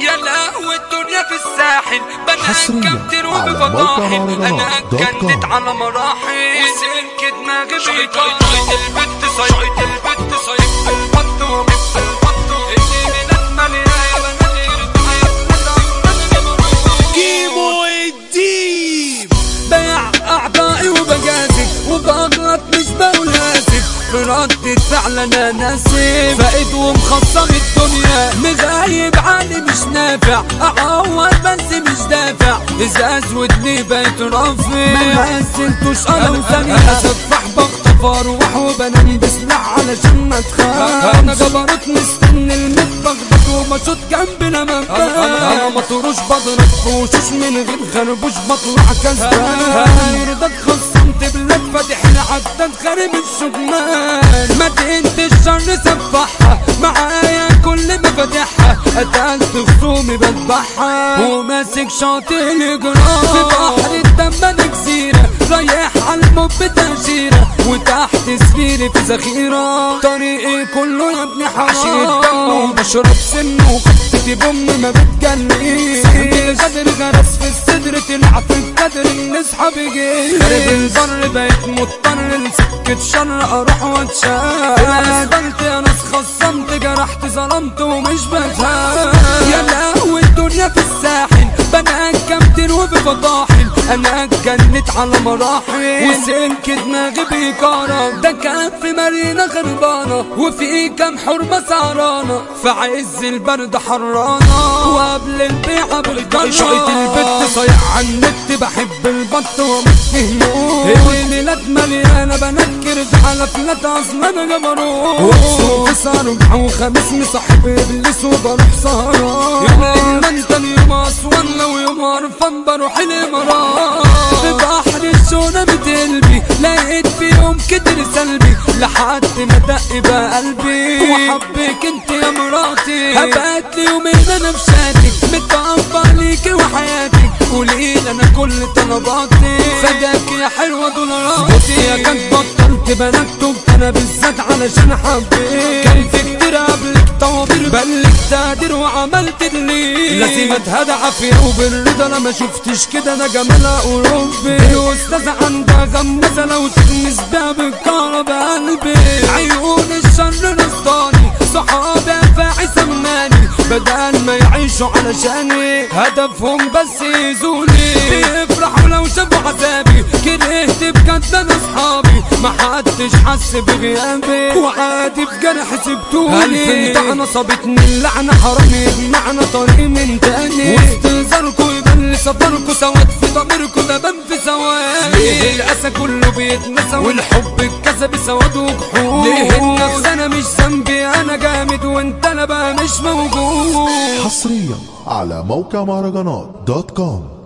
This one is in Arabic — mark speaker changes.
Speaker 1: يا لهوي الدنيا في الساحل. بنات كتير
Speaker 2: على
Speaker 1: وبفضاحل
Speaker 2: أنا.
Speaker 1: اتجنت على مراحل. وسلك دماغي بيطير البت صيد البت صيد في البط ومش في البط
Speaker 3: كيمو الديب
Speaker 1: بيع أعضائي مش اسف في ردة فعل أنا ناسف فايد ومخصم الدنيا. مغايب عني مش نافع. اعور بس مش دافع. ازاز ودني بقيت رافع. ما مثلتوش أنا وثانية. اسفح بخطف أروح وبنام بسلاح علشان ما تخاف. أنا جبروت مستني المطبخ ده ومشوط جنبنا منبه أنا مطروش بضرب في وشوش من غير خربوش بطلع كسبان. يرضاك خصمت بلاد فاتح العداد خارب الشجمان ما انت الشر سفحها معايا كل ما فاتحها قتلت خصومي بذبحها وماسك شاطئ الجرام في بحر الدم جزيرة رايح على الموت بتأشيرة وتحت سفيري في ذخيرة. طريقي كله يا ابني حرام. دم وبشرب سم وخطتي بم ما بتجنيش الغدر غرس في الصدر طلع في القدر اصحابي جه خارب البر بقيت مضطر لسكة شر أروح واتشال اسفلت يا ناس خصمت جرحت ظلمت ومش بتهان. يا لهوي الدنيا في الساحل بنات كامتين وبفضاحل أنا اتجنت على مراحل. وسلك دماغي بيكارة ده كان في مارينا خربانة وفي كام حرمة سهرانة. في عز البرد حرانة وقبل البيعة بالجرة شقيت البت صايع على النت. بحب البط ومتفهمون الليلات مليانة بنكر على فلات أصلا أنا جبروت وسوق صاروخ وخميس مصاحب ابليس وبروح سهران. يوم ما أنت اليوم اسوان لو يوم عرفان بروح الامارات في بحر الشونة بتقلبي لقيت فيهم كتر سلبي. لحد ما دق بقى قلبي. وحبك انت يا مراتي. هبقت لي يومين أنا في شاتك متقبل ليكي وحياتك قولي أنا كل طلباتي فداك يا حلوة دولاراتي يا كنت بطلت بنكتب أنا بالذات علشان حبيت. كان في كتير قبلك طوابير بلك تقدير وعملت اللي لازم اتهدى عافية وبالرضا أنا ما شفتش كده أنا جمالها اوروبي دي استاذة عندها غمزة لو تغمس بيها بالكهرباء قلبي. عيون الشر نصداني صحابي افاعي سماني. بدل ما يعيشوا علشاني هدفهم بس يزوني بيفرحوا لو شافوا عذابي كرهت بجد أنا أصحابي. ما حدش حس بغيابي. وعادي بجرح سبتوني الف أنا صابتني اللعنة حرام يجمعنا طريق من تاني. واستهزاركوا يبان لي سفركوا سواد في ضميركوا ده بان في سواد ليه الاسى كله بيتنسى؟ والحب الكذب سواد وجحود ليه النفس؟ أنا مش ذنبي أنا جامد وأنت أنا بقى مش موجود.
Speaker 2: حصريا على موقع مهرجانات دوت كوم.